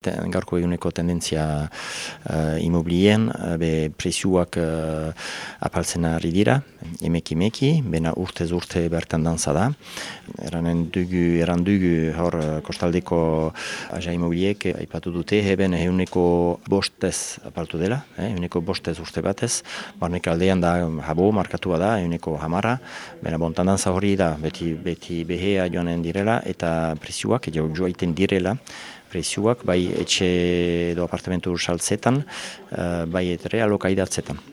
Gaurko eguneko tendentzia uh, imobilien, uh, be preziuak uh, apaltzen ari dira, emeki emeki, bena urtez urte bertan danza da. Eranen dugu, eran dugu hor kostaldeko aja imobiliek aipatu dute, heben eguneko bostez apaltu dela, eh, eguneko bostez urte batez, barnek aldean da habo markatua da, eguneko hamara, bena bontan danza hori da, beti, beti behea joanen direla, eta preziuak jo, joaiten direla, prezioak bai etxe edo apartamentu saltzetan, bai etere alokaidatzetan.